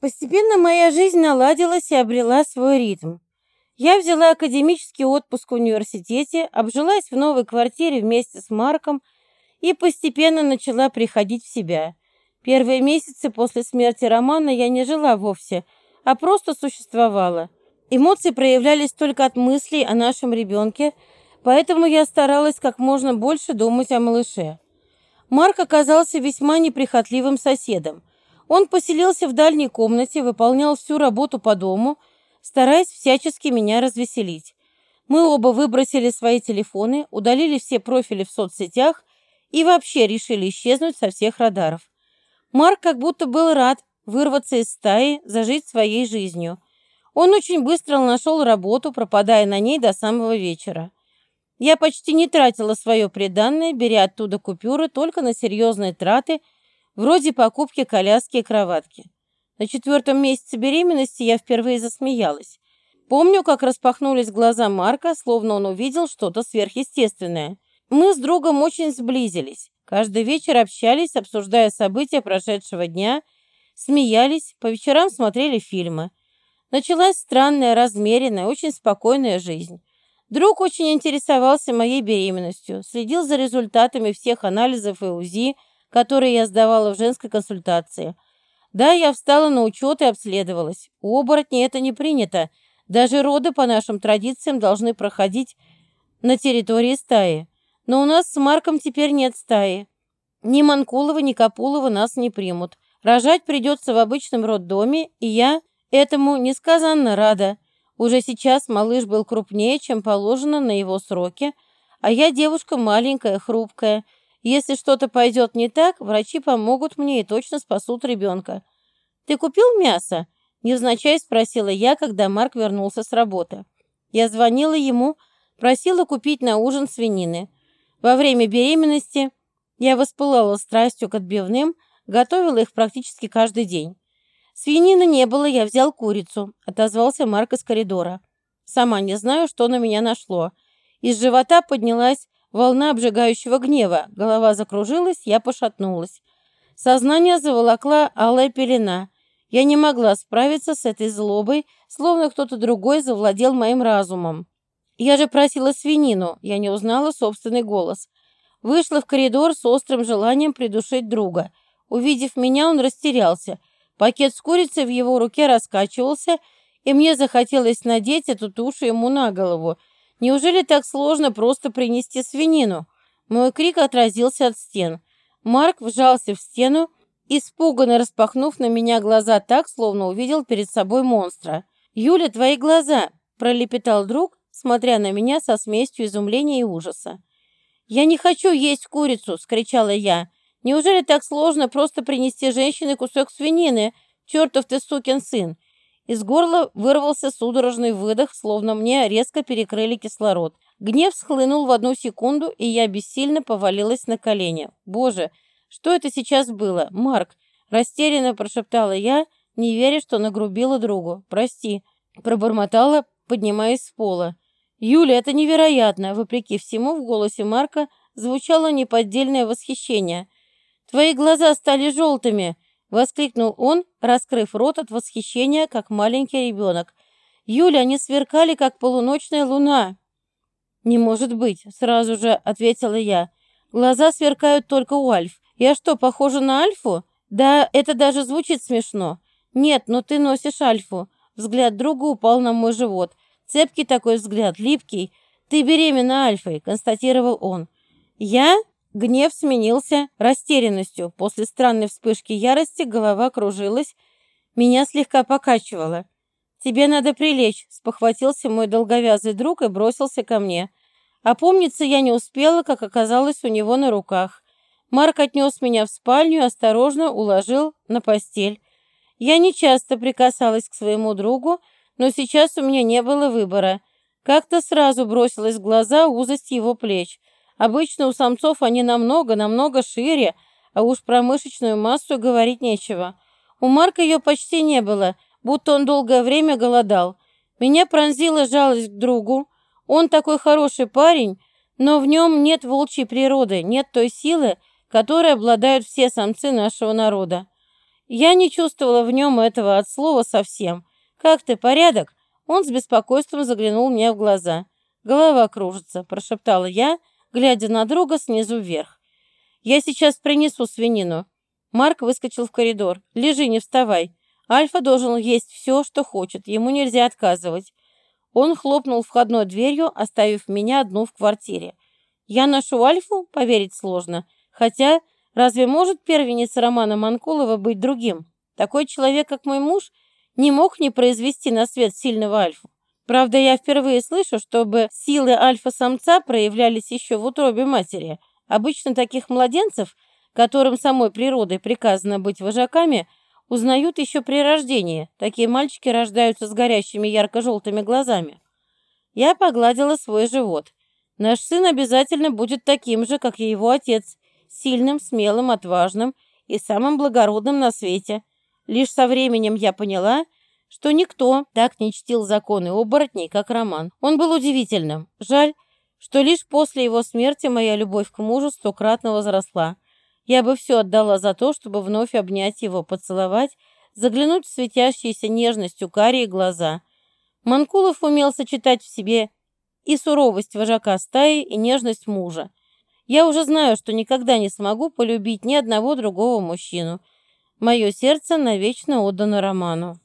Постепенно моя жизнь наладилась и обрела свой ритм. Я взяла академический отпуск в университете, обжилась в новой квартире вместе с Марком и постепенно начала приходить в себя. Первые месяцы после смерти Романа я не жила вовсе, а просто существовала. Эмоции проявлялись только от мыслей о нашем ребенке, поэтому я старалась как можно больше думать о малыше. Марк оказался весьма неприхотливым соседом. Он поселился в дальней комнате, выполнял всю работу по дому, стараясь всячески меня развеселить. Мы оба выбросили свои телефоны, удалили все профили в соцсетях и вообще решили исчезнуть со всех радаров. Марк как будто был рад вырваться из стаи, зажить своей жизнью. Он очень быстро нашел работу, пропадая на ней до самого вечера. Я почти не тратила свое приданное, беря оттуда купюры только на серьезные траты, вроде покупки коляски и кроватки. На четвертом месяце беременности я впервые засмеялась. Помню, как распахнулись глаза Марка, словно он увидел что-то сверхъестественное. Мы с другом очень сблизились. Каждый вечер общались, обсуждая события прошедшего дня, смеялись, по вечерам смотрели фильмы. Началась странная, размеренная, очень спокойная жизнь. Друг очень интересовался моей беременностью, следил за результатами всех анализов и УЗИ, которые я сдавала в женской консультации. Да, я встала на учет и обследовалась. У оборотней это не принято. Даже роды по нашим традициям должны проходить на территории стаи. Но у нас с Марком теперь нет стаи. Ни Манкулова, ни Капулова нас не примут. Рожать придется в обычном роддоме, и я этому несказанно рада. Уже сейчас малыш был крупнее, чем положено на его сроки, а я девушка маленькая, хрупкая. Если что-то пойдет не так, врачи помогут мне и точно спасут ребенка. «Ты купил мясо?» – невзначай спросила я, когда Марк вернулся с работы. Я звонила ему, просила купить на ужин свинины. Во время беременности я воспылала страстью к отбивным, готовила их практически каждый день. «Свинины не было, я взял курицу», — отозвался Марк из коридора. Сама не знаю, что на меня нашло. Из живота поднялась волна обжигающего гнева. Голова закружилась, я пошатнулась. Сознание заволокла алая пелена. Я не могла справиться с этой злобой, словно кто-то другой завладел моим разумом. Я же просила свинину, я не узнала собственный голос. Вышла в коридор с острым желанием придушить друга. Увидев меня, он растерялся — Пакет с курицей в его руке раскачивался, и мне захотелось надеть эту тушу ему на голову. Неужели так сложно просто принести свинину? Мой крик отразился от стен. Марк вжался в стену, испуганно распахнув на меня глаза так, словно увидел перед собой монстра. «Юля, твои глаза!» – пролепетал друг, смотря на меня со смесью изумления и ужаса. «Я не хочу есть курицу!» – скричала я. Неужели так сложно просто принести женщине кусок свинины? Чертов ты сукин сын!» Из горла вырвался судорожный выдох, словно мне резко перекрыли кислород. Гнев схлынул в одну секунду, и я бессильно повалилась на колени. «Боже, что это сейчас было? Марк!» Растерянно прошептала я, не веря, что нагрубила другу. «Прости», — пробормотала, поднимаясь с пола. «Юля, это невероятно!» Вопреки всему, в голосе Марка звучало неподдельное восхищение. «Твои глаза стали желтыми!» — воскликнул он, раскрыв рот от восхищения, как маленький ребенок. «Юля, они сверкали, как полуночная луна!» «Не может быть!» — сразу же ответила я. «Глаза сверкают только у Альф. Я что, похожа на Альфу? Да, это даже звучит смешно. Нет, но ты носишь Альфу». Взгляд друга упал на мой живот. Цепкий такой взгляд, липкий. «Ты беременна Альфой», — констатировал он. «Я?» Гнев сменился растерянностью. После странной вспышки ярости голова кружилась, меня слегка покачивало. «Тебе надо прилечь», — спохватился мой долговязый друг и бросился ко мне. Опомниться я не успела, как оказалось у него на руках. Марк отнес меня в спальню и осторожно уложил на постель. Я не часто прикасалась к своему другу, но сейчас у меня не было выбора. Как-то сразу бросилась в глаза узость его плеч — Обычно у самцов они намного-намного шире, а уж про мышечную массу говорить нечего. У Марка ее почти не было, будто он долгое время голодал. Меня пронзила жалость к другу. Он такой хороший парень, но в нем нет волчьей природы, нет той силы, которой обладают все самцы нашего народа. Я не чувствовала в нем этого от слова совсем. «Как ты, порядок?» Он с беспокойством заглянул мне в глаза. «Голова кружится», – прошептала я, глядя на друга снизу вверх. «Я сейчас принесу свинину». Марк выскочил в коридор. «Лежи, не вставай. Альфа должен есть все, что хочет. Ему нельзя отказывать». Он хлопнул входной дверью, оставив меня одну в квартире. Я ношу Альфу, поверить сложно. Хотя, разве может первенец Романа Манкулова быть другим? Такой человек, как мой муж, не мог не произвести на свет сильного Альфу. Правда, я впервые слышу, чтобы силы альфа-самца проявлялись еще в утробе матери. Обычно таких младенцев, которым самой природой приказано быть вожаками, узнают еще при рождении. Такие мальчики рождаются с горящими ярко-желтыми глазами. Я погладила свой живот. Наш сын обязательно будет таким же, как и его отец, сильным, смелым, отважным и самым благородным на свете. Лишь со временем я поняла, что никто так не чтил законы оборотней, как Роман. Он был удивительным. Жаль, что лишь после его смерти моя любовь к мужу стократно возросла. Я бы все отдала за то, чтобы вновь обнять его, поцеловать, заглянуть в светящиеся нежностью карие глаза. Манкулов умел сочетать в себе и суровость вожака стаи, и нежность мужа. Я уже знаю, что никогда не смогу полюбить ни одного другого мужчину. Мое сердце навечно отдано Роману.